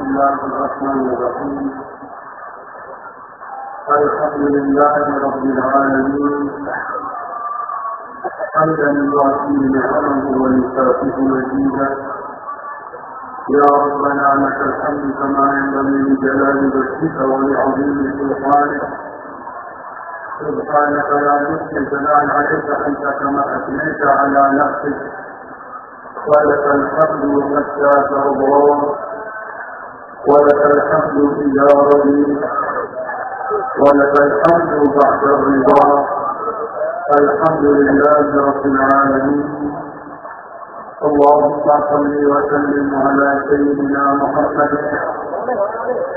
بسم الله الرحمن الرحيم. الحمد لله رب العالمين. حمدا يوافي نعمه ويكافئ مزيدا يا ربنا لك الحمد كما ينبغي لجلال وجهك ولعظيم سلطانك. سبحانك لا نحصي ثناء عليك انت كما أثنيت على نفسك. ولك الحمد حتى ترضى. ولك الحمد إذا رضيت ولك الحمد بعد الرضا. الحمد لله رب العالمين. اللهم صل وسلم على سيدنا محمد.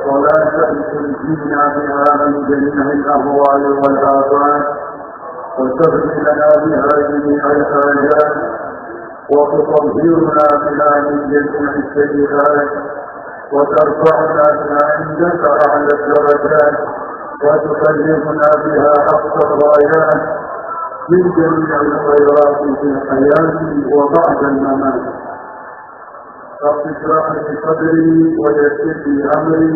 صلاة تنجينا بها من جميع الأهوال والآفات وتغني لنا بها جميع الحاجات. وتطهرنا بها من جميع السيئات. وترفعنا بها عندك أعلى الدرجات وتبلغنا بها اقصى الغايات من جميع الخيرات في الحياة وبعد الممات. رب اشرح لي صدري ويسر لي أمري.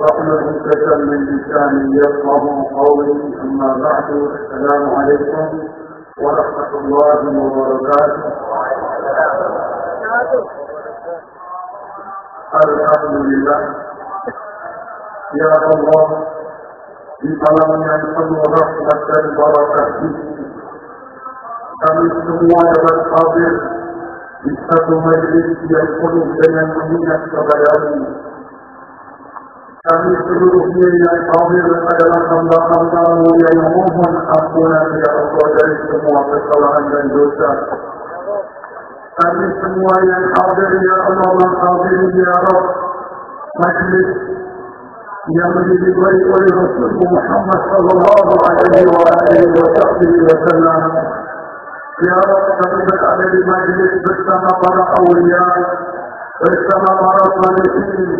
واحلل عقدة من لساني يفقه قولي. أما بعد السلام عليكم ورحمة الله وبركاته. Alhamdulillah. Ya Allah, di malam yang penuh rahmat dan barakah kami semua dapat hadir di satu majlis yang penuh dengan mengingat kebaikan. Kami seluruhnya yang hadir adalah hamba-hambamu yang mohon ampunan ya Allah dari semua kesalahan dan dosa. Allah hadir ya Rabb majlis yang diberi oleh Rasul Muhammad sallallahu alaihi wa alihi wa sahbihi wa sallam. Ya Rabb kami berada di majlis bersama para awliya, bersama para salihin,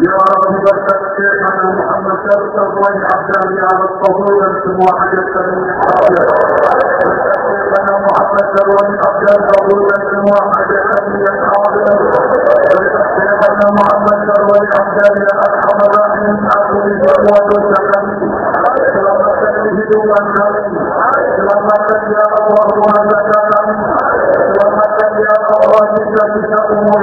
Ya Rabbi berkat Syekhana Muhammad Syarif Tuan Abdali ala Tawul dan semua hajat kami Berkat Syekhana Muhammad Tuan Abdali Tawul dan semua hajat kami yang hadir Berkat Syekhana Muhammad Tuan Abdali Al-Hamad Rahim Ampuni semua dosa kami Selamatkan kehidupan kami Selamatkan Ya Allah Muhammad kami Selamatkan Ya Allah Jika bisa umur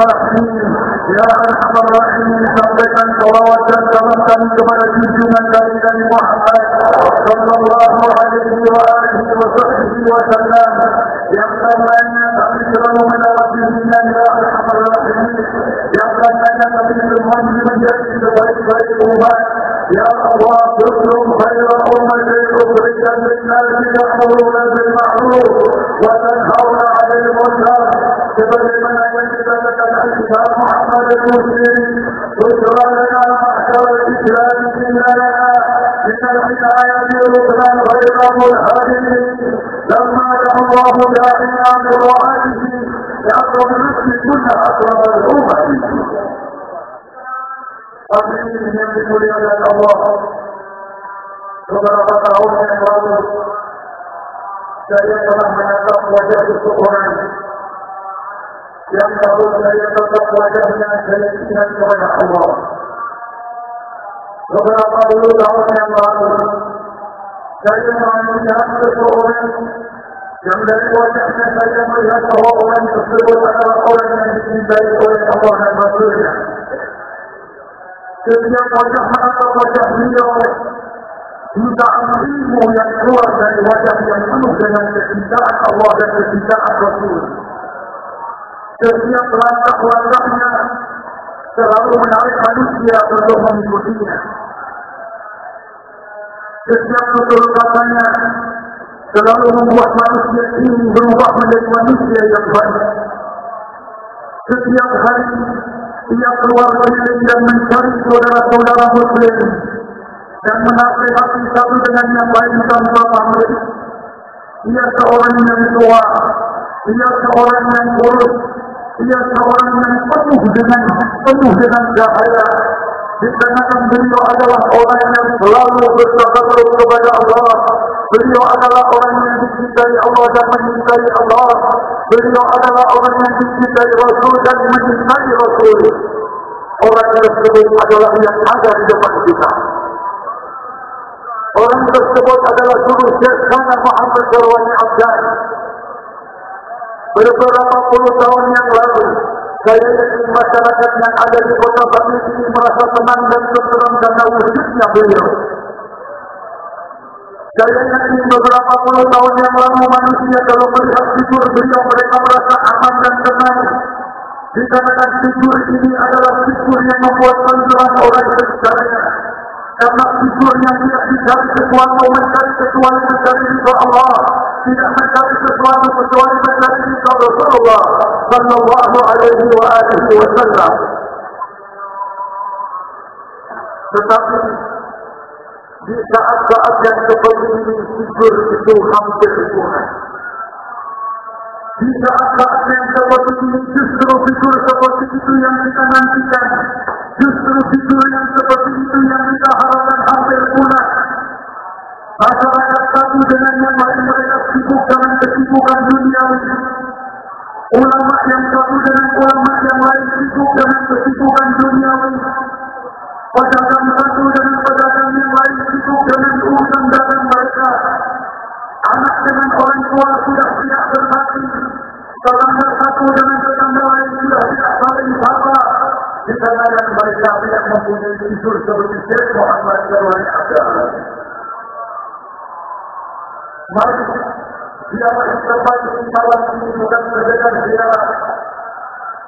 Arhamar Rahimin sampaikan salawat dan salam kami kepada junjungan kami Nabi Muhammad Sallallahu alaihi wa alihi wa sahbihi wa sallam Yang karenanya kami selalu mendapat bimbingan Ya Arhamar Rahimin Yang karenanya kami semua menjadi sebaik-baik umat Ya Allah Tutup khairan umat Berikan بالمعروف وتنهون عن المنكر sebagaimana yang dikatakan Al-Kitab Muhammad al-Muslim Usra lana ma'asyar al-Islam Innalana من العناية ركنا غير منهدم لما دعا الله داعيا برعاته لأقرب النفس كل أقرب الأمة Amin yang dimuliakan Allah Beberapa tahun yang lalu saya telah menatap wajah seseorang yang kalau saya tetap wajahnya saya ingat kepada Allah. Beberapa dulu tahun yang lalu saya melihat seseorang yang dari wajahnya saya melihat bahwa orang tersebut adalah orang yang dicintai oleh Allah dan Rasulnya. Setiap wajah menatap wajah beliau jutaan ilmu yang keluar dari wajah yang penuh dengan kecintaan Allah dan kecintaan Rasul. Setiap langkah-langkahnya selalu menarik manusia untuk mengikutinya. Setiap tutur katanya selalu membuat dan menasihati satu dengan yang lain tanpa pamrih. Ia seorang yang tua, ia seorang yang buruk, ia seorang yang penuh dengan penuh dengan cahaya. Dikarenakan beliau adalah orang yang selalu bertakarub kepada Allah. Beliau adalah orang yang dicintai Allah dan mencintai Allah. Beliau adalah orang yang dicintai Rasul dan mencintai Rasul. Orang tersebut adalah yang ada di depan kita. Orang tersebut adalah guru Syekh Muhammad Jarwani Abdan. Beberapa puluh tahun yang lalu, saya yakin masyarakat yang ada di kota Batu ini merasa tenang dan tenteram karena wujudnya beliau. Saya yakin beberapa puluh tahun yang lalu manusia kalau melihat figur beliau mereka merasa aman dan tenang. Dikarenakan figur ini adalah figur yang membuat tenteram orang sekitarnya. Karena figur yang tidak dicari sesuatu mencari kecuali mencari ridho Allah. Tidak mencari sesuatu kecuali mencari ridho Rasulullah Sallallahu alaihi wa alihi wa sallam. Tetapi di saat-saat yang seperti ini figur itu hampir punah. Di saat-saat yang seperti ini justru figur seperti itu yang kita nantikan. Justru figur yang seperti itu yang kita harapkan hampir punah. Masyarakat satu dengan yang lain mereka sibuk dengan kesibukan dunia ini. Ulama yang satu dengan ulama yang lain sibuk dengan kesibukan dunia ini. Pedagang satu dengan pedagang yang lain sibuk dengan urusan dagang mereka. Anak dengan orang tua sudah tidak berbakti. Tetangga satu dengan tetangga lain sudah tidak saling sapa. Dikarenakan mereka tidak mempunyai figur seperti Syekh Muhammad Jarwani Abdul Mari biarlah kita bagi malam ini bukan sekedar biarlah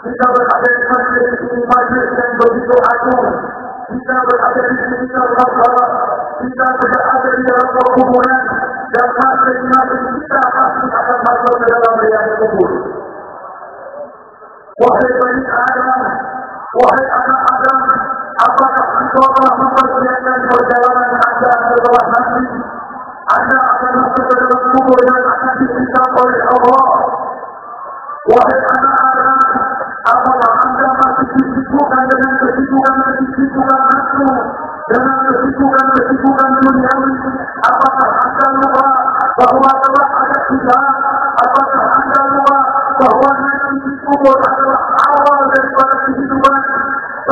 kita berada di masjid ini majlis yang begitu agung. Kita berada di sini dalam salah. Kita berada di dalam perkuburan dan masing-masing kita pasti akan masuk ke dalam. Wahai anak Adam, apakah engkau telah mempersiapkan perjalanan anda setelah nanti? Anda akan masuk ke dalam kubur yang akan oleh Allah. Wahai anak Adam, apakah anda masih disibukkan dengan kesibukan-kesibukan nafsu, dengan kesibukan-kesibukan duniawi? Apakah anda lupa bahwa telah ada kita? Apakah anda lupa bahwa nanti kubur adalah awal daripada kehidupan?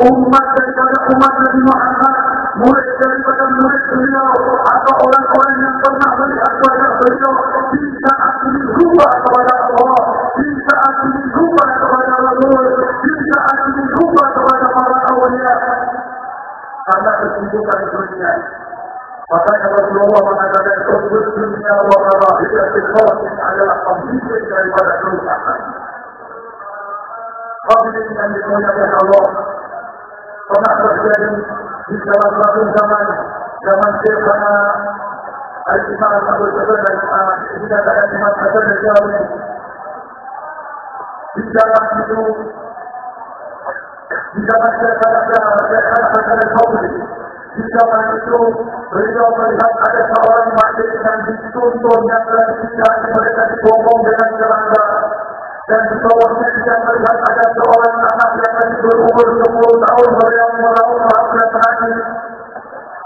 umat daripada umat Nabi Muhammad murid daripada murid beliau atau orang-orang yang pernah melihat wajah beliau di saat ini berubah kepada Allah di saat ini kepada Rasul di saat ini kepada para awliya. Karena kesibukan dunia Makanya Rasulullah mengatakan Kudus dunia wa marahiyah Ini adalah pemimpin daripada kerusakan. Hadirin yang dimuliakan Allah pernah terjadi di salah satu zaman zaman Syekhana Al-Imam Abu Jabal dan dikatakan Imam Hasan Al-Jawi di zaman itu di zaman Syekhana Hasan Al-Jawi di zaman itu beliau melihat ada seorang majlis yang dituntun yang tidak mereka dibongkong dengan kerangka dan bawahnya dia melihat ada seorang anak yang masih berumur 10 tahun beliau melakukan maafkan terakhir.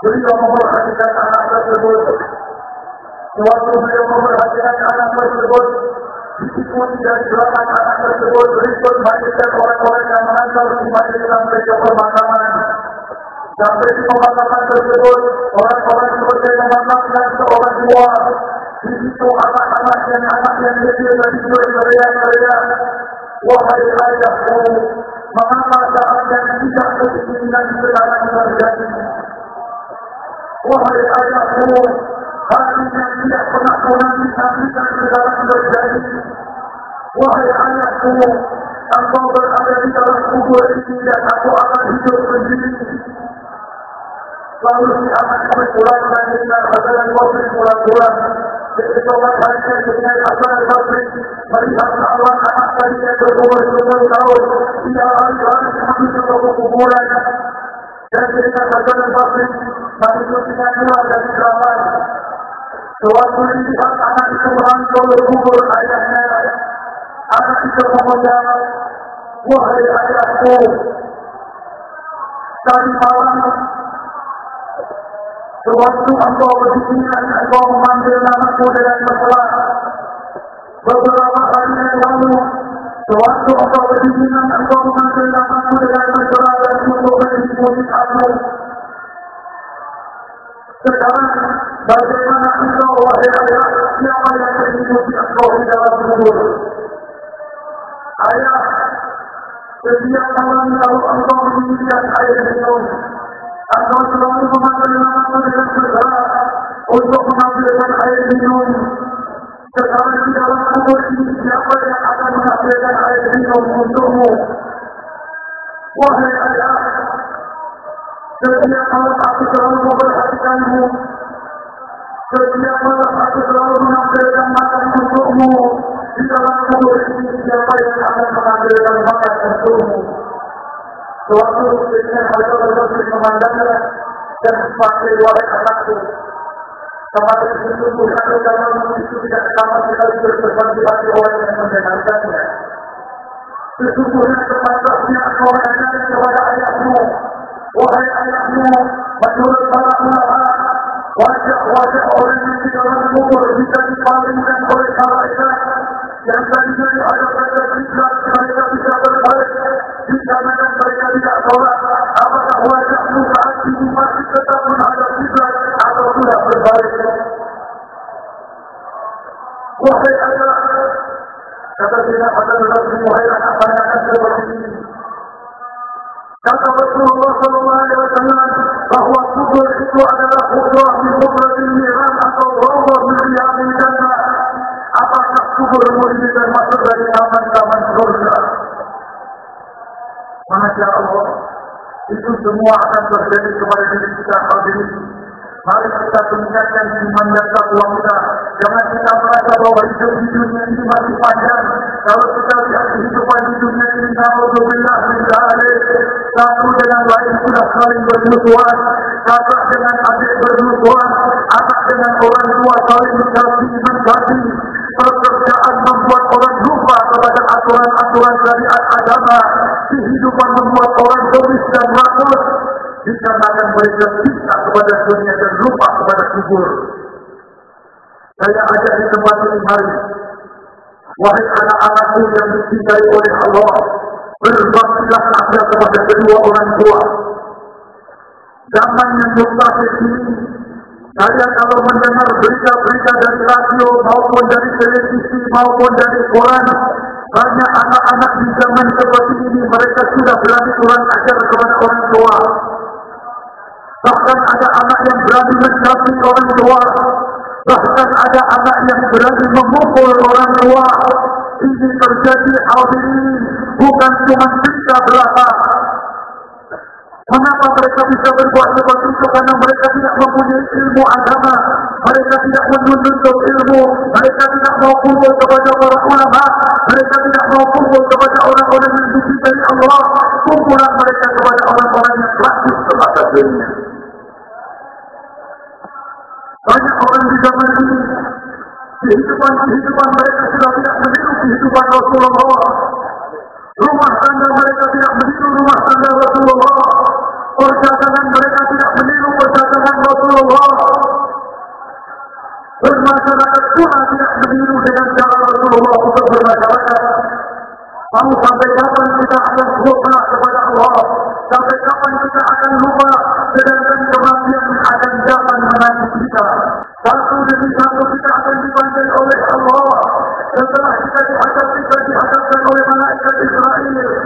Beliau memperhatikan anak tersebut. Waktu beliau memperhatikan anak tersebut, diikuti dari belakang anak tersebut, berikut majliskan orang-orang yang mengantar di majlis sampai ke pemakaman. Sampai di pemakaman tersebut, orang-orang seperti memaknakkan seorang tua Di situ anak-anak dan anak yang kecil tertidur teriak-teriak. Wahai ayahku, mengapa yang tidak keinginan sekarang terjadi? Wahai ayahku, hari yang tidak pernah kau nanti-nantikan sekarang terjadi. Wahai ayahku, engkau berada di dalam kubur ini dan aku akan hidup sendiri. Lalu si anak berpulang dan pulang-pulang. যেহেতু আমরা বাড়িতে সেখানে আপনার সাথে পরিবার আল্লাহ আমার বাড়িতে প্রভুর সুন্দর দাও ইয়া আল্লাহ সামনে প্রভু কুমোরা যেটা সরকারের পাশে মানুষের ঠিকানা আজাদি আমার সবার দুই বিভাগ আমার সুবহান করলে কুমোর আয়া আর কিছু ক্ষমতা ও হরে আয়া তার মাওলানা Sewaktu engkau berdirian Engkau memanggil namaku dengan mesra Beberapa hari yang lalu Sewaktu engkau berdirian Engkau memanggil namaku dengan mesra Dan untuk menjadi aku Sekarang Bagaimana engkau wahai ayah Siapa yang menyebut engkau di dalam kubur? Ayah setiap malam kalau engkau menginginkan air minum, engkau selalu memanggil namamu dengan segera untuk mengambilkan air minum. Sekarang di dalam kubur ini siapa yang akan mengambilkan air minum untukmu? Wahai ayah, setiap malam aku selalu memperhatikanmu. Setiap malam aku selalu mengambilkan makan untukmu. di dalam Suatu dengan harga berbasis memandangnya dan sebagai wahai anakku. Kemarin sesungguhnya agamamu itu tidak sama sekali berseperti hati orang yang mendengarkannya. Sesungguhnya kepantasnya engkau mengajarkan kepada ayahmu. Wahai ayahmu, menurut para ulama, wajah-wajah orang yang di dalam kubur bisa dipalingkan oleh malaikat yang tadinya ada pada kiblat dikarenakan mereka tidak sholat apakah wajahmu saat ini masih tetap menghadap kiblat atau sudah berbalik? Wahai ayah kata tidak pada wahai anak pandangan seperti ini kata Rasulullah Sallallahu Alaihi Wasallam bahwa kubur itu adalah kubur di kubur miran atau rawah min jannah. Apakah kuburmu ini termasuk dari taman-taman surga? Masya Allah, itu semua akan terjadi kepada diri kita hadirin. Mari kita tingkatkan iman dan takwa kita. Jangan kita merasa bahwa hidup di dunia ini masih panjang. Kalau kita lihat kehidupan di dunia ini, Alhamdulillah, satu dengan lain sudah saling bermusuhan. Kakak dengan adik bermusuhan. Anak dengan orang tua saling mencari mencari. Orang kepada aturan-aturan syariat agama. Kehidupan membuat orang tulis dan rakus dikarenakan mereka cinta kepada dunia dan lupa kepada kubur. Saya ajak di tempat ini hari. Wahai anak-anakku yang dicintai oleh Allah, berbaktilah anda kepada kedua orang tua. Zaman yang mustahil ini, saya kalau mendengar berita-berita dari radio maupun dari televisi maupun dari koran, banyak anak-anak di zaman seperti ini mereka sudah berani kurang ajar kepada orang tua. Bahkan ada anak yang berani mencaci orang tua. Bahkan ada anak yang berani memukul orang tua. Ini terjadi hadirin bukan cuma cerita belaka. Mengapa mereka bisa berbuat seperti itu? Karena mereka tidak mempunyai ilmu agama. Mereka tidak menuntut ilmu. Mereka tidak mau kumpul kepada para ulama. Mereka tidak mau kumpul kepada orang-orang yang dicintai Allah. Kumpulan mereka kepada orang-orang yang rakus semata dunia. Banyak orang di zaman ini kehidupan-kehidupan mereka sudah tidak meniru kehidupan Rasulullah. Rumah tangga mereka tidak meniru rumah tangga Rasulullah perdagangan mereka tidak meniru perjalanan Rasulullah. Bermasyarakat pula tidak meniru dengan cara Rasulullah untuk bermasyarakat. Lalu sampai kapan kita akan lupa kepada Allah? Sampai kapan kita akan lupa sedangkan kematian akan datang menangis kita? Satu demi satu kita akan dipanggil oleh Allah. Setelah kita dihadapi, kita dihadapkan oleh malaikat Israel.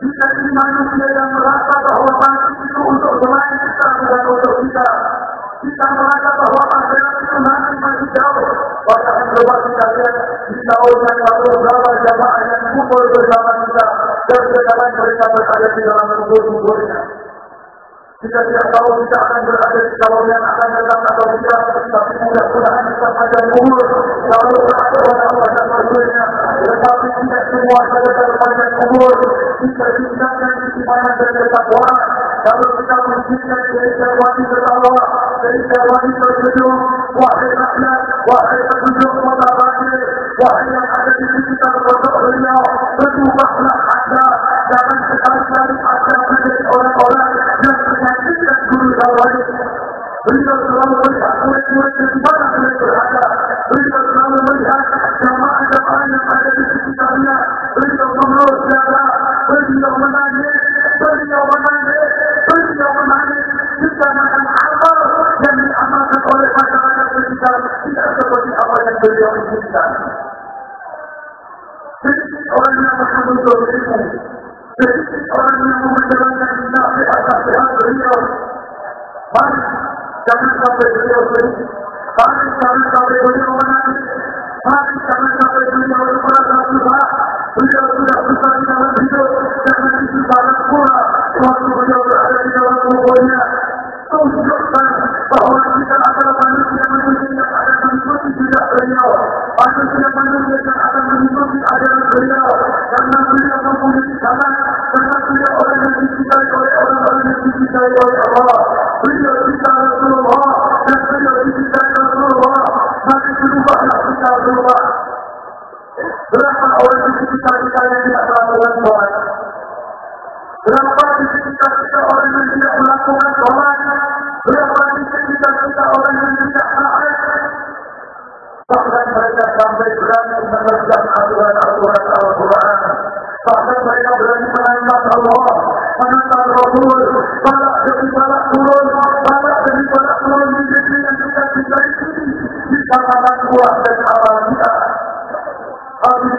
Kita ini manusia yang merasa bahwa mati itu untuk selain kita bukan untuk kita. Kita merasa bahwa akhirat itu nanti masih jauh. Padahal coba kita lihat di tahun yang lalu berapa jamaah yang kumpul bersama kita dan sekarang mereka berada di dalam kubur-kuburnya. Kita tidak tahu kita akan berada di tahun yang akan datang atau tidak, tapi mudah-mudahan kita panjang umur lalu berada pada Allah dan Rasulnya. Tetapi tidak semua saja terpanjang umur. Kita tinggalkan keimanan dan ketakwaan. Kalau kita menginginkan dari wajib bertakwa, dari wajib berjudul, wahai rakyat, wahai penduduk kota Bangil, wahai yang ada di sekitar pondok beliau, Allah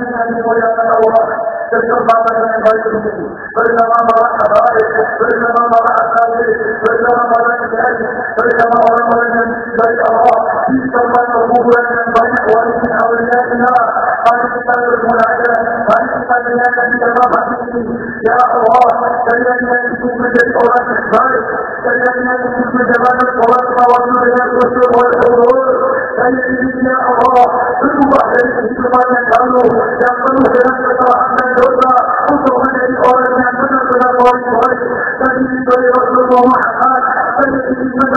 Hadirin yang dimuliakan Allah, kesempatan yang baik ini bersama para habaib, bersama para ashabi, bersama para kiai, bersama orang-orang yang dicintai Allah di tempat perkuburan yang banyak warisan awliyatina. Mari kita bermunajat, mari kita dengarkan di dalam hati ini. Ya Allah, kalian yang ingin menjadi orang yang baik, kalian yang ingin menjalankan sholat waktu dengan khusyuk wal hurur, saya ingin ya Allah berubah الأخرى وصولا لقولنا فنزل قول قول فليس لرسول محمد فليس من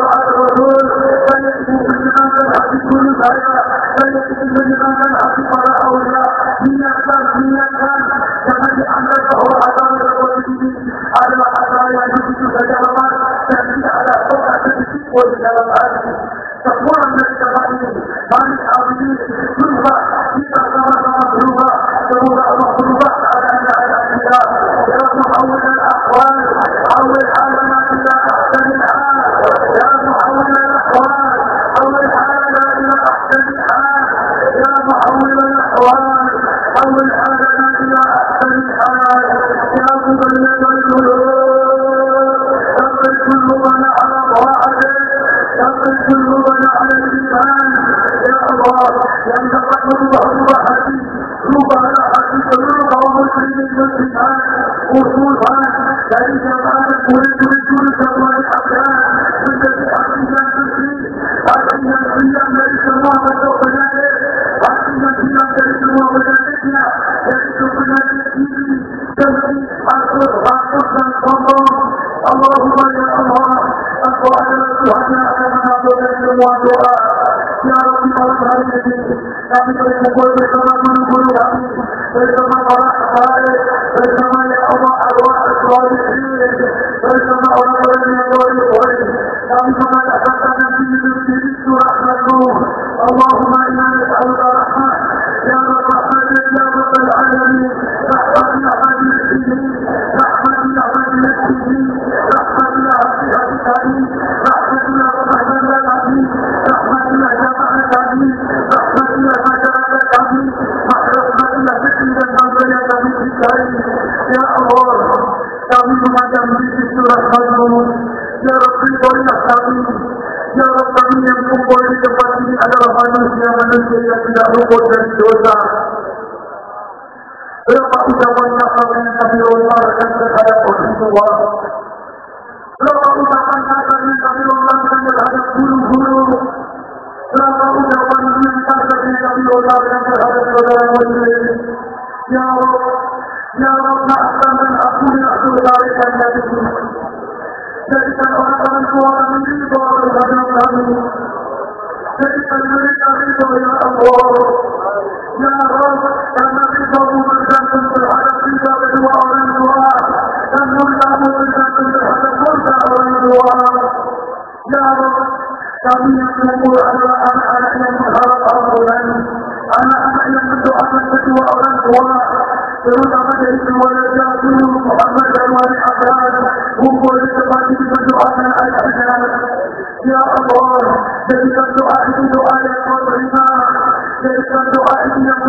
وعد الرسول فليس من لمن الحق كل خير فليس من لمن الحق قال أولى من أكثر من أكثر كمن أنزله على رسوله على حصايا يجد تجربة تأتي على سرعة الفتوى من الأرض تقوى من الكبائر عن العابدين ثم إلى اللهم يا الله أسأل أن أكون عبدك وأدعاء يا رب العالمين أبيك الكبير كما تنقل أبيك فإنما قرأت عليك فإنما يأمر أرواح الصالحين فإنما أراد أن يدعو إليك أبيك ما أحببت من في مسجد رحمته اللهم إنا نسألك رحمة من كثير فرحة فيقول لقد تقنى من كثير من يذهب كله لقد تقنى من كثير من يذهب كله يا رب يا رب أحسن من أقول أقول ذلك الذي ليس أحسن من قوة من قوة الهدى dari sini Jadikan orang-orang tua kami ini bahwa terhadap kami Jadikan mereka itu ya Allah Ya Allah Karena kita bergantung terhadap kita kedua orang tua Dan murkamu bergantung terhadap murka orang tua Ya Allah Kami yang kumpul adalah anak-anak yang berharap ampunan Anak-anak yang mendoakan kedua orang tua terutama dari keluarga Jatuh Muhammad dan Wali Abbas kumpul di tempat ini berdoakan ayahnya Ya Allah jadikan doa itu doa yang kau terima jadikan doa itu yang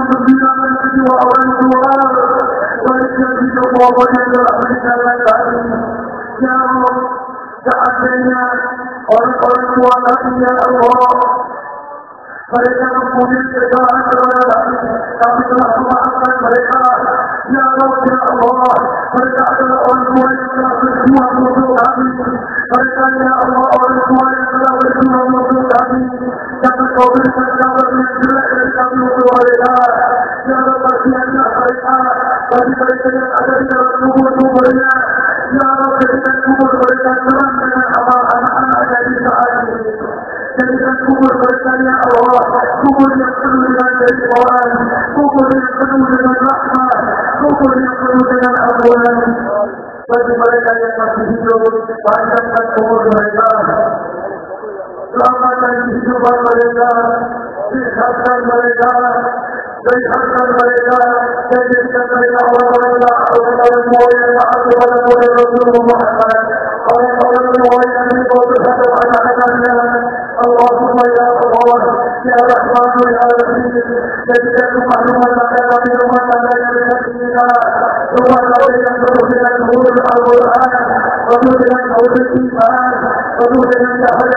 mereka mempunyai kesalahan kepada kami. Kami telah memaafkan mereka. Ya Allah, Ya Allah. Mereka adalah orang tua yang telah berjuang untuk kami. Mereka Ya Allah, orang tua yang telah berjuang untuk kami. Jangan kau berikan kabar yang jelek dari kami untuk mereka. Ya Allah, kasihanlah mereka. Bagi mereka yang ada di dalam kubur-kuburnya. Ya Allah, jadikan kubur mereka terang dengan amal anak-anaknya di saat ini. Jadikan kubur لمن أواه كفر يقول لمن القرآن كفر يقول لمن رحمة كفر يقول لمن أبوان بس مرينا يمسيحيو فأنتم تكفر مرينا لما تنسيحوا مرينا في خطر مرينا Selamatkan kehidupan mereka Sihatkan mereka Sihatkan mereka Jadikan mereka orang-orang yang Orang-orang yang taat kepada Rasulullah Muhammad Orang-orang yang hidup terhadap anak-anaknya Allahumma ya Allah Ya Rahman ya Rahim Jadikan rumah-rumah tangga kami rumah tangga yang dengan kita Rumah tangga yang penuh dengan huruf Al-Quran Penuh dengan huruf iman Penuh dengan cahaya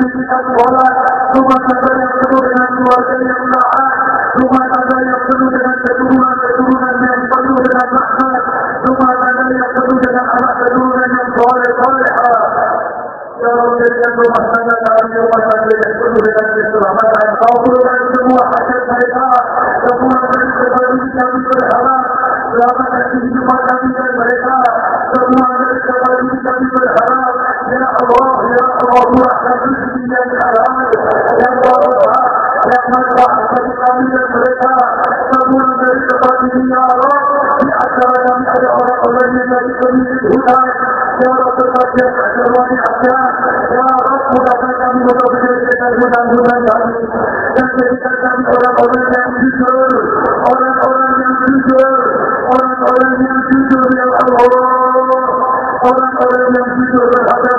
بكتاب ولا ثم كذا يقتلون من يوازين الساعات ثم كذا يقتلون من تدعون تدعون من يقتلون من الأحزاب ثم كذا يقتلون من على تدعون من صالح صالحا يا رب الجنة وحسنا لأن يوم كذا يقتلون من الأحزاب فأقول أن السموع حتى الشيطان تقول أن السموع من الحرام لا بد من مرة من الشيطان تقول أن السموع من الحرام يا الله الموضوع الذي في الأمر ينظر يحمد رحمة الأمير الملكة تقول ذلك قديم يا رب حتى لم يدعو قبل ذلك من الهدى يا رب القدير أجرني حتى يا رب لقد من رب ذلك الهدى هدى يعني الذي تكلم ولا قبل ينفجر ولا قبل ينفجر ولا قبل ينفجر يا الله ولا قبل ينفجر هذا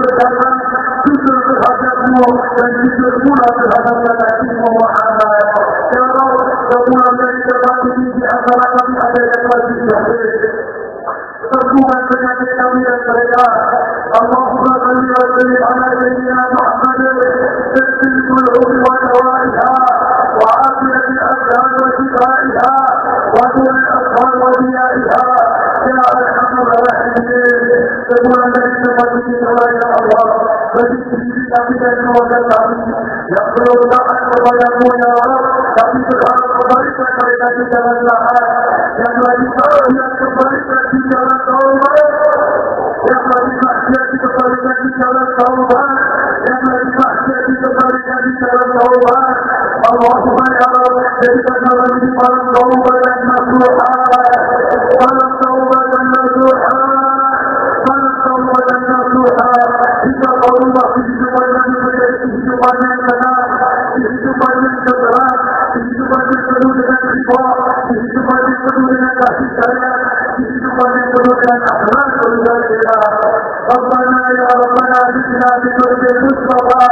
Berdagang jujur terhadapmu dan jujur pula terhadap kekasihmu Muhammad. Ya Allah, semua dari tempat ini di antara kami ada yang masih jahil. sembuhkan penyakit kami dan mereka. Allahumma salli wa sallim ala sayyidina Muhammad تسلم العلوم ودوائها وعافية الأبدان وشفائها ودون الأطفال وضيائها berzikir kepada Allah, kami. Yang belum taat kepadamu ya berharap di. Yang di yang di yang di. Allah subhanahu wa ta'ala jadikan kami di malam taubat dan ربنا يا ربنا جئنا بقلب المصطفى.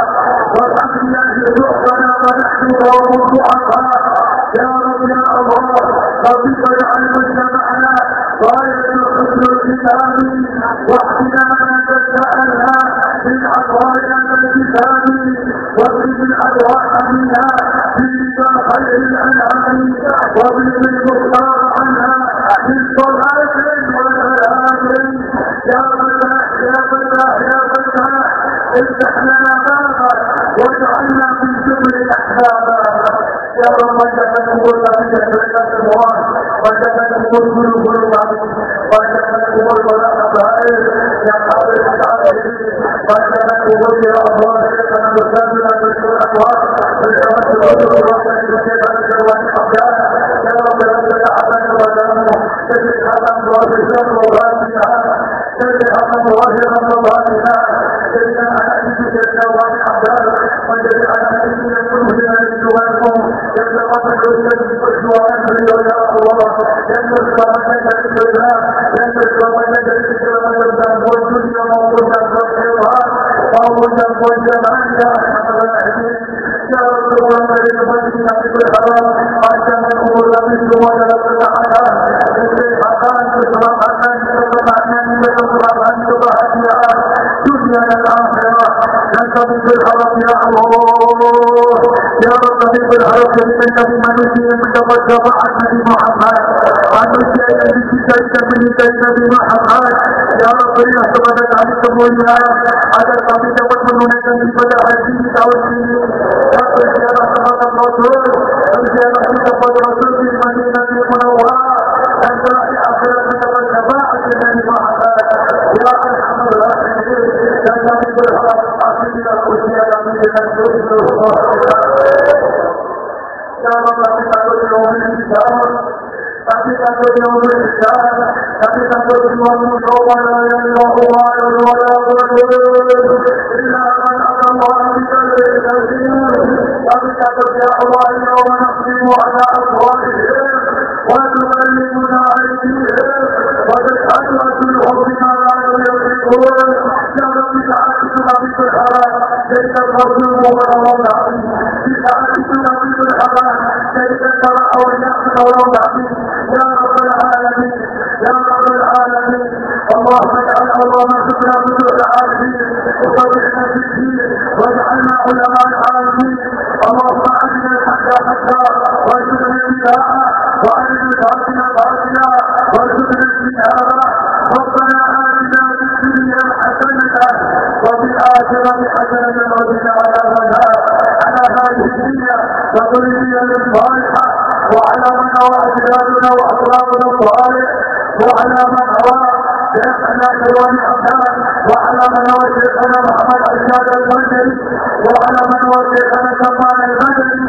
والحمد ربنا ونحن قوم ضعفاء يا رب يا الله ربك اجعل مجتمعنا غاية الحسن الختام واحسنا ما تسألها من عطايا الكتاب. واغفر الأدواء منها برضا خير الأنعام. واغفر المختار افتح لنا بابا واجعلنا في شكر احبابا يا رب وجهك الأمور التي تشرك الاموال وجهك الأمور كل كل بعض وجهك الأمور ولا تفعل يا قادر التعالى وجهك الأمور يا الله لك نستاذنا بشكر الاقوال بالتوسل والرحمه بكيف نجوان الابدان يا رب ربك عبد وسلم تجد هذا الله الشر وغاسها تجد هذا وباطنا تجد على اجلك الجوان الابدان وتجد على اجلك كل من الجوانكم يتقبل الذي والجوان يا الله ينزل ومن الكلام ينزل ومن الكلام والدم والدنيا موجودا والحيوان موجودا والجمال يا ارحم الراحمين يا رب ومن المسلمين في अगर काफ़ी चपट में उन्होंने कभी बजा हर चीज़ تسرحان تسرحان تسرحان دنيا الاخره ننتظر في الحرم يا الله يا رب في الحرم من كيف من كيف نبي محمد يا سبحانك عليك مولا على الطريق وتمنونك من بدء الدين توحيد يا رب يا الرسول رب تقبل رسول في المدينة المنورة أنت في آخرتك النبي محمد يا أرحم الراحمين يا رب العالمين يا رب العالمين اللهم اجعل اللهم ارزقنا بذور العالمين وصدقنا في الدين واجعلنا علماء العالمين اللهم ارنا الحق حقا وارزقنا اتباعه وارنا الباطل باطلا وارزقنا اجتنابه ربنا آتنا في الدنيا حسنة وفي الآخرة حسنة وقنا عذاب النار هذه النية تكون وعلى الصالحة وعلامنا وأجدادنا وأصحابنا الصالح وعلى من أراد شيخنا شيوان حسان وعلى من هو شيخنا محمد أجداد البدري وعلى من هو شيخنا سلمان المدني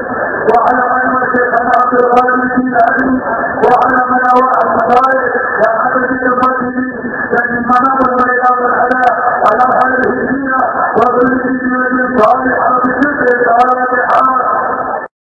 وعلى من هو شيخنا عبد القادر الجيلاني وعلى من هو الحبايب يا حبيبي المسجد لأن المناطق والإعلام الحياة على هذه الدينة وكل دين صالحة ಸಾಧಾರಣ